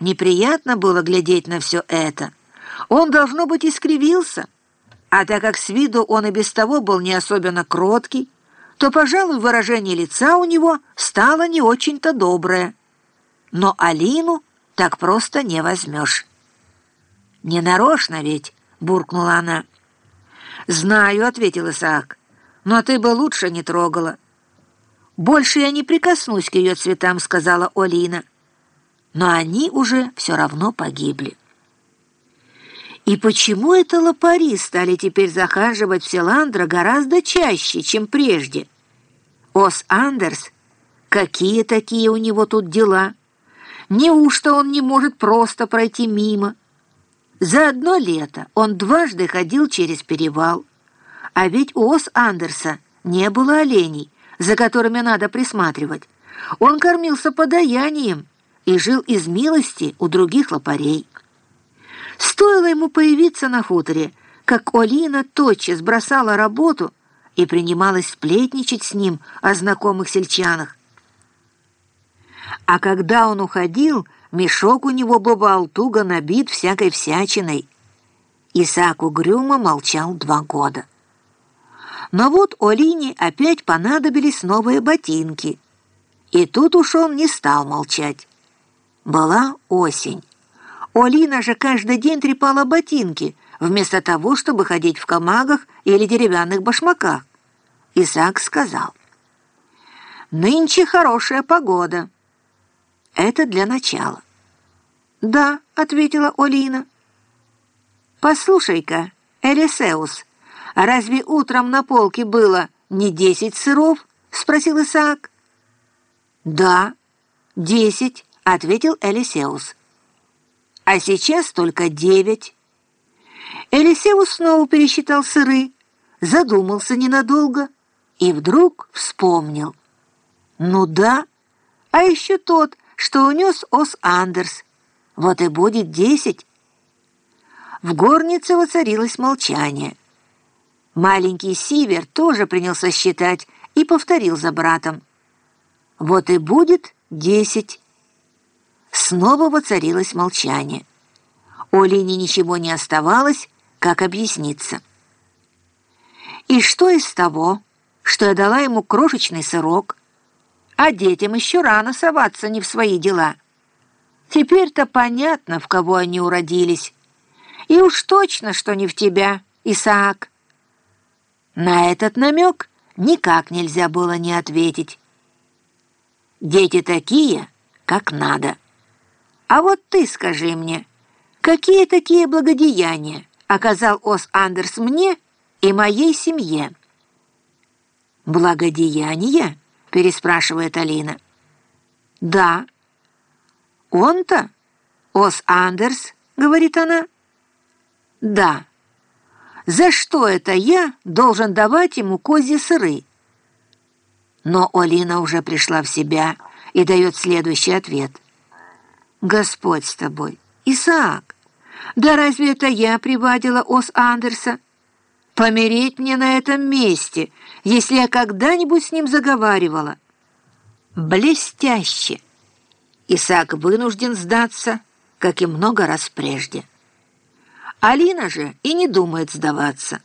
неприятно было глядеть на все это. Он, должно быть, искривился. А так как с виду он и без того был не особенно кроткий, то, пожалуй, выражение лица у него стало не очень-то доброе. Но Алину так просто не возьмешь. «Не нарочно ведь», — буркнула она. «Знаю», — ответил Исаак, — «но ты бы лучше не трогала». «Больше я не прикоснусь к ее цветам», — сказала Олина. Но они уже все равно погибли. И почему это лопари стали теперь захаживать в Селандро гораздо чаще, чем прежде? Ос Андерс, какие такие у него тут дела? Неужто он не может просто пройти мимо? За одно лето он дважды ходил через перевал. А ведь у Ос Андерса не было оленей, за которыми надо присматривать. Он кормился подаянием и жил из милости у других лопарей. Стоило ему появиться на хуторе, как Олина тотчас бросала работу и принималась сплетничать с ним о знакомых сельчанах. А когда он уходил, мешок у него бывал туго набит всякой всячиной. Исаак угрюмо молчал два года. Но вот Олине опять понадобились новые ботинки. И тут уж он не стал молчать. Была осень. Олина же каждый день трепала ботинки, вместо того, чтобы ходить в камагах или деревянных башмаках. Исаак сказал, «Нынче хорошая погода». Это для начала. «Да», — ответила Олина. «Послушай-ка, Элисеус, разве утром на полке было не десять сыров?» — спросил Исаак. «Да, десять», — ответил Элисеус а сейчас только девять. Элисеус снова пересчитал сыры, задумался ненадолго и вдруг вспомнил. Ну да, а еще тот, что унес Ос Андерс. Вот и будет десять. В горнице воцарилось молчание. Маленький Сивер тоже принялся считать и повторил за братом. Вот и будет десять. Снова воцарилось молчание. У Лини ничего не оставалось, как объясниться. И что из того, что я дала ему крошечный сырок, а детям еще рано соваться не в свои дела? Теперь-то понятно, в кого они уродились. И уж точно, что не в тебя, Исаак. На этот намек никак нельзя было не ответить. Дети такие, как надо. А вот ты скажи мне, какие такие благодеяния оказал Ос Андерс мне и моей семье?» «Благодеяния?» — переспрашивает Алина. «Да». «Он-то? Ос Андерс?» — говорит она. «Да». «За что это я должен давать ему козьи сыры?» Но Олина уже пришла в себя и дает следующий ответ — Господь с тобой. Исаак, да разве это я привадила Ос Андерса? Помереть мне на этом месте, если я когда-нибудь с ним заговаривала. Блестяще! Исаак вынужден сдаться, как и много раз прежде. Алина же и не думает сдаваться.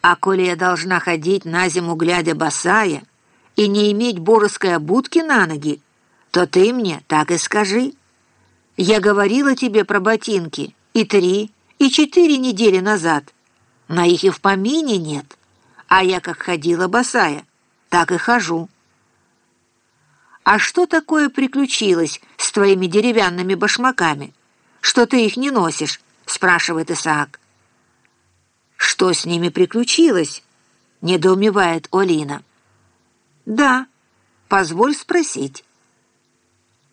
А коли я должна ходить на зиму, глядя босая, и не иметь божеской обутки на ноги, то ты мне так и скажи. Я говорила тебе про ботинки и три, и четыре недели назад. На их и в помине нет. А я как ходила босая, так и хожу. А что такое приключилось с твоими деревянными башмаками? Что ты их не носишь? спрашивает Исаак. Что с ними приключилось? недоумевает Олина. Да, позволь спросить.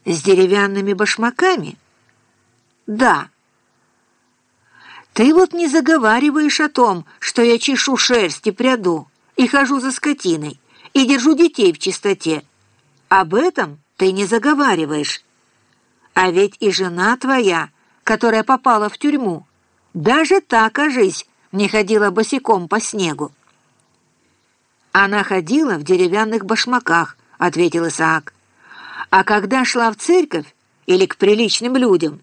С деревянными башмаками? Да. Ты вот не заговариваешь о том, что я чешу шерсть и пряду, и хожу за скотиной, и держу детей в чистоте. Об этом ты не заговариваешь. А ведь и жена твоя, которая попала в тюрьму, даже так, кажись, не ходила босиком по снегу. Она ходила в деревянных башмаках, ответил Исаак. А когда шла в церковь, или к приличным людям.